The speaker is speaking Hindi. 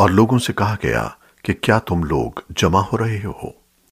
और लोगों से कहा गया कि क्या तुम लोग जमा हो रहे हो?